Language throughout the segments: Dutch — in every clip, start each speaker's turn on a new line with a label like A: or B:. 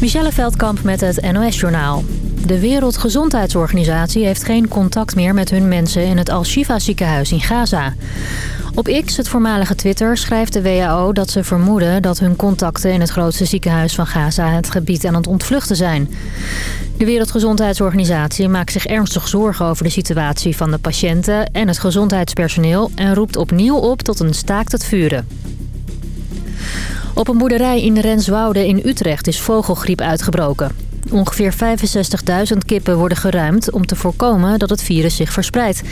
A: Michelle Veldkamp met het NOS-journaal. De Wereldgezondheidsorganisatie heeft geen contact meer met hun mensen in het Al-Shifa ziekenhuis in Gaza. Op X, het voormalige Twitter, schrijft de WHO dat ze vermoeden dat hun contacten in het grootste ziekenhuis van Gaza het gebied aan het ontvluchten zijn. De Wereldgezondheidsorganisatie maakt zich ernstig zorgen over de situatie van de patiënten en het gezondheidspersoneel en roept opnieuw op tot een staakt het vuren. Op een boerderij in Renswoude in Utrecht is vogelgriep uitgebroken. Ongeveer 65.000 kippen worden geruimd om te voorkomen dat het virus zich verspreidt.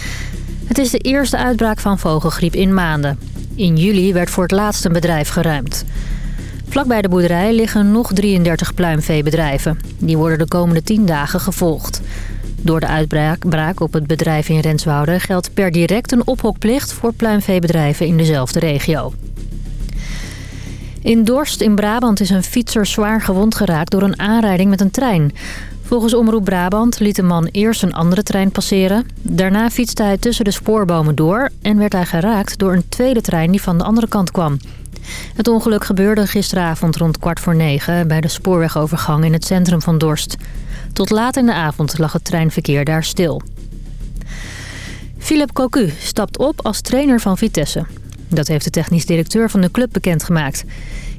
A: Het is de eerste uitbraak van vogelgriep in maanden. In juli werd voor het laatst een bedrijf geruimd. Vlakbij de boerderij liggen nog 33 pluimveebedrijven. Die worden de komende 10 dagen gevolgd. Door de uitbraak op het bedrijf in Renswoude geldt per direct een ophokplicht voor pluimveebedrijven in dezelfde regio. In Dorst in Brabant is een fietser zwaar gewond geraakt door een aanrijding met een trein. Volgens Omroep Brabant liet de man eerst een andere trein passeren. Daarna fietste hij tussen de spoorbomen door en werd hij geraakt door een tweede trein die van de andere kant kwam. Het ongeluk gebeurde gisteravond rond kwart voor negen bij de spoorwegovergang in het centrum van Dorst. Tot laat in de avond lag het treinverkeer daar stil. Philip Cocu stapt op als trainer van Vitesse. Dat heeft de technisch directeur van de club bekendgemaakt.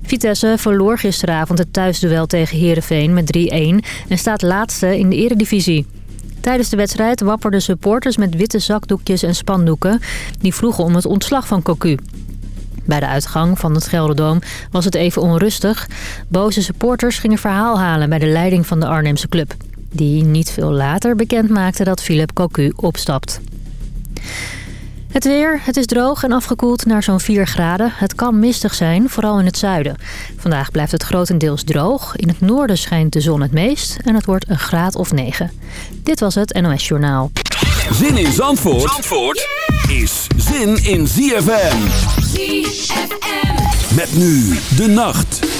A: Vitesse verloor gisteravond het thuisduel tegen Heerenveen met 3-1 en staat laatste in de eredivisie. Tijdens de wedstrijd wapperden supporters met witte zakdoekjes en spandoeken... die vroegen om het ontslag van Cocu. Bij de uitgang van het Gelderdoom was het even onrustig. Boze supporters gingen verhaal halen bij de leiding van de Arnhemse club. Die niet veel later bekend maakte dat Philip Cocu opstapt. Het weer, het is droog en afgekoeld naar zo'n 4 graden. Het kan mistig zijn, vooral in het zuiden. Vandaag blijft het grotendeels droog. In het noorden schijnt de zon het meest en het wordt een graad of 9. Dit was het NOS Journaal.
B: Zin in Zandvoort, Zandvoort is zin in ZFM. ZFM. Met nu de nacht.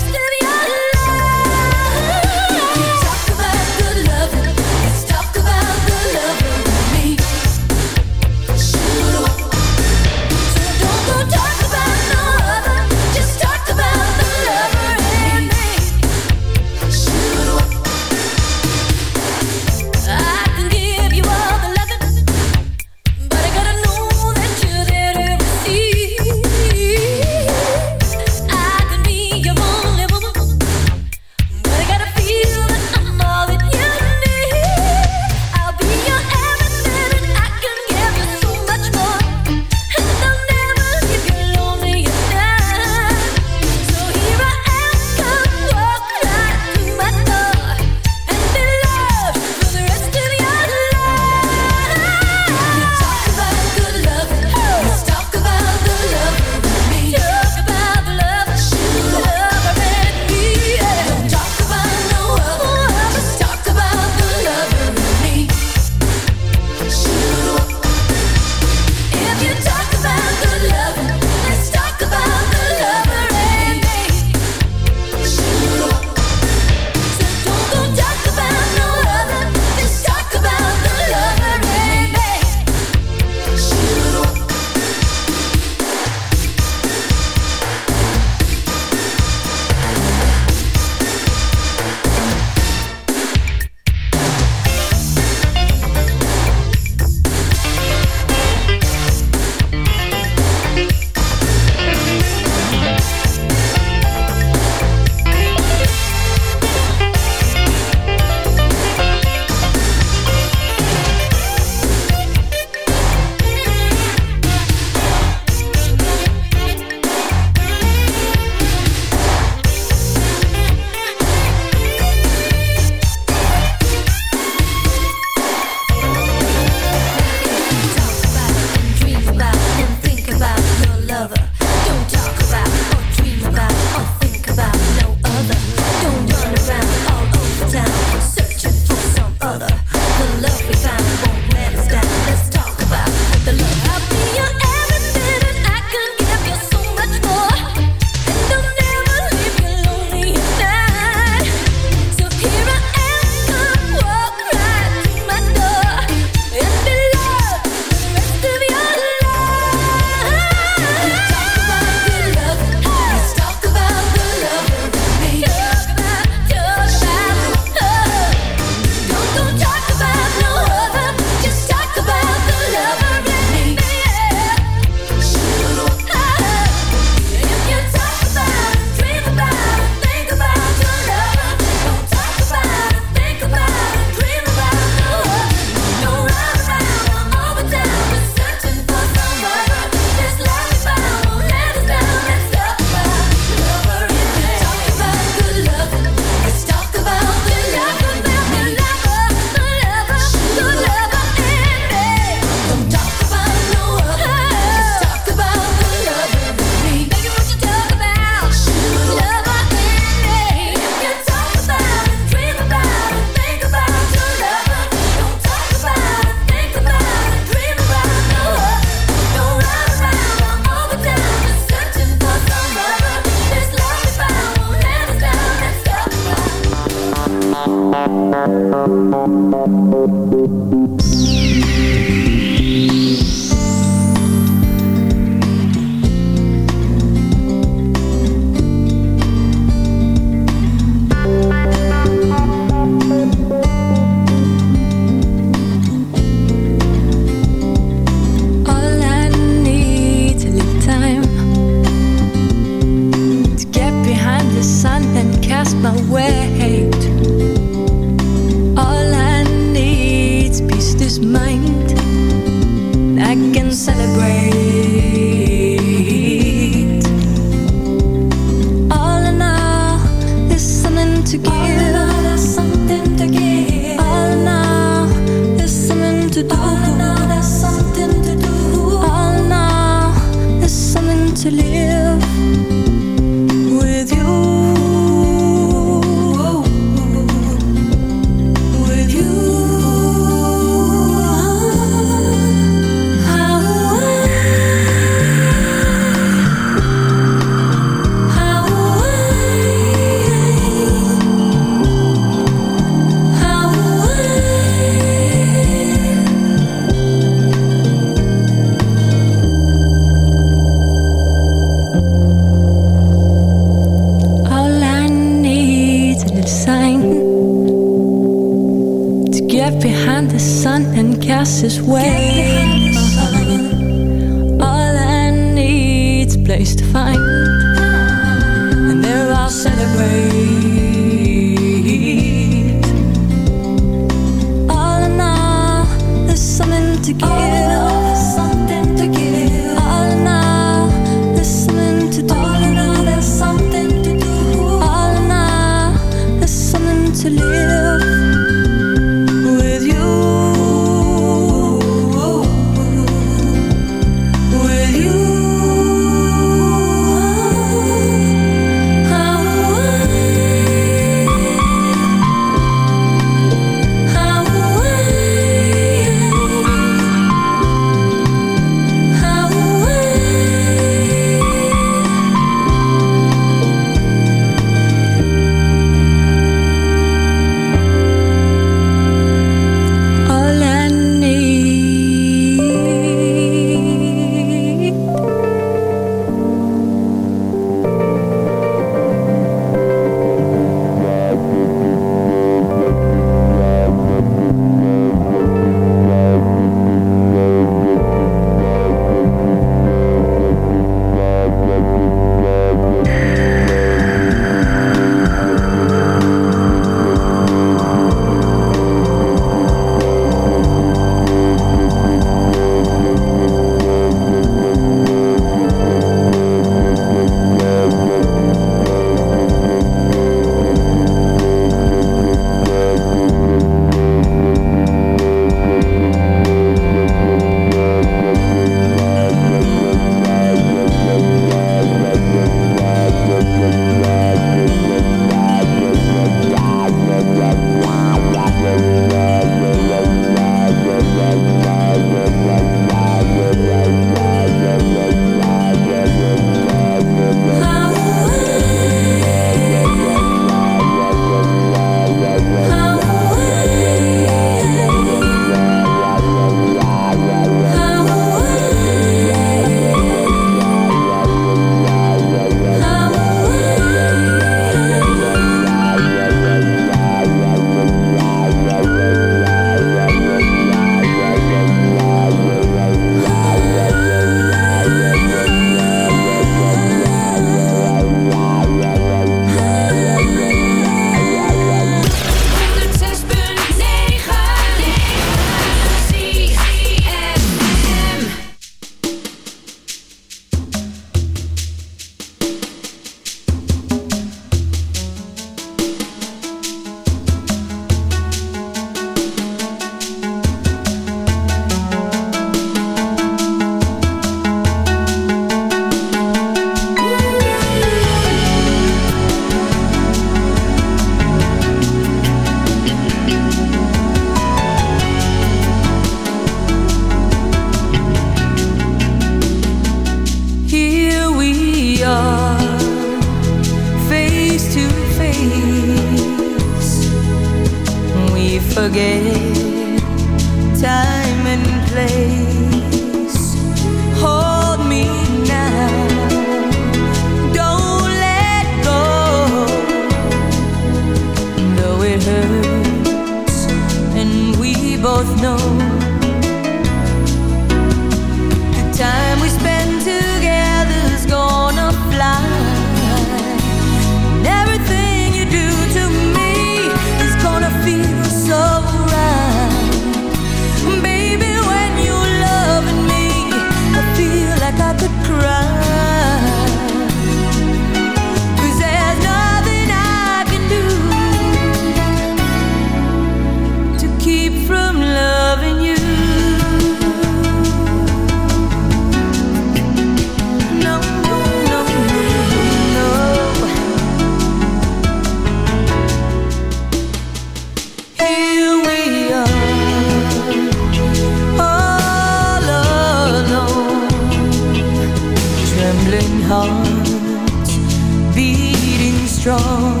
C: strong.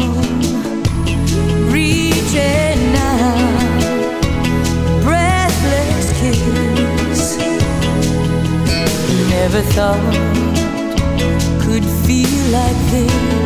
C: Reaching out Breathless kiss. Never thought Could feel like this.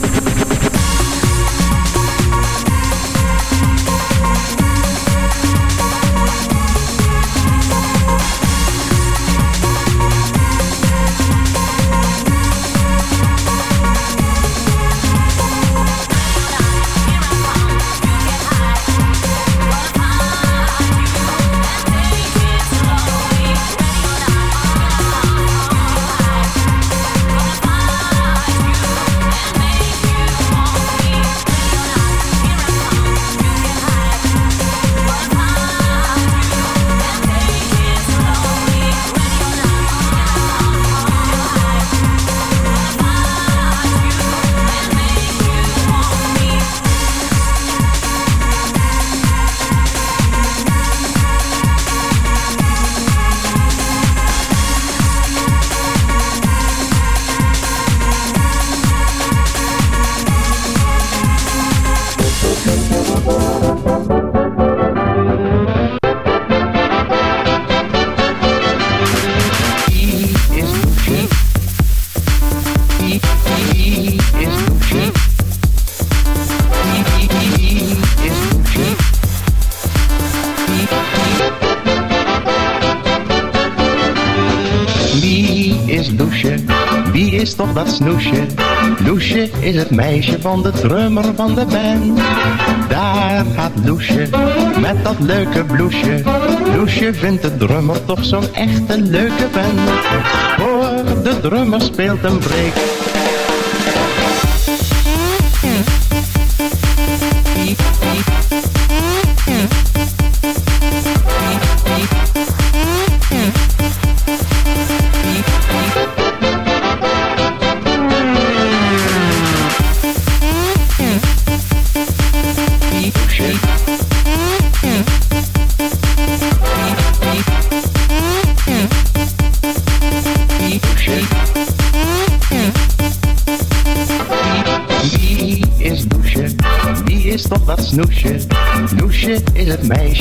D: dat snoesje. Loesje is het meisje van de drummer van de band. Daar gaat Loesje met dat leuke bloesje. Loesje vindt de drummer toch zo'n echte leuke band. Hoor, de drummer speelt een break.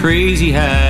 E: crazy high.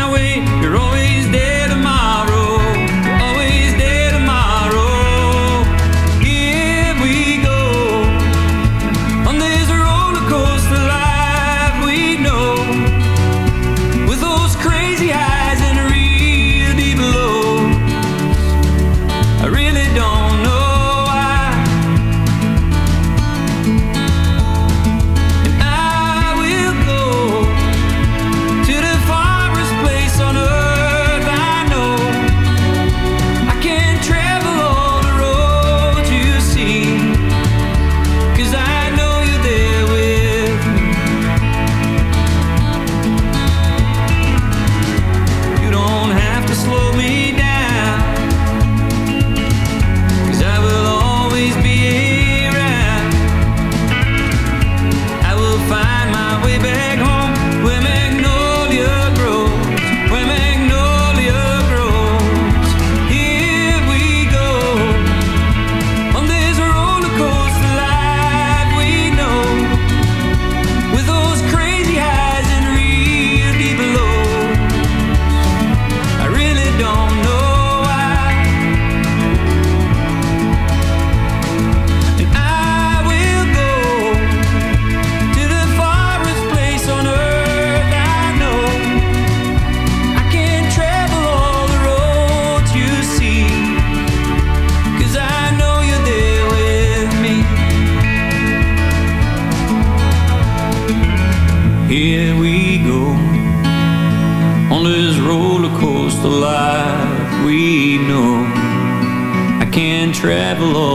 E: travel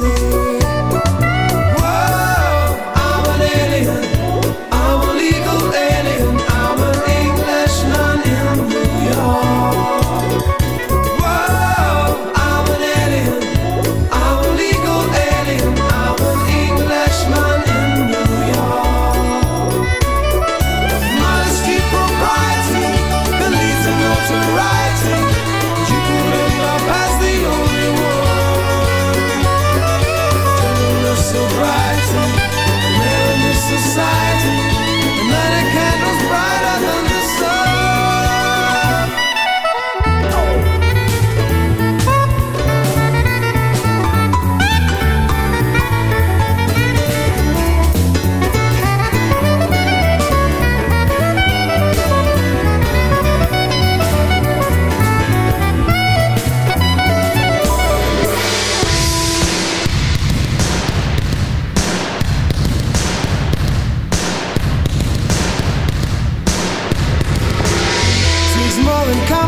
F: say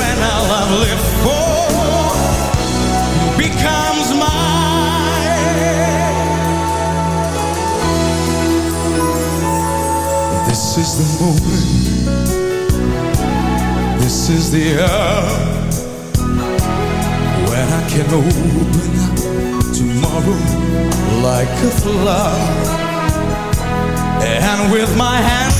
G: when our love lived for becomes mine. This is the moment. This is the hour when I can open up tomorrow like a flower. And with my hands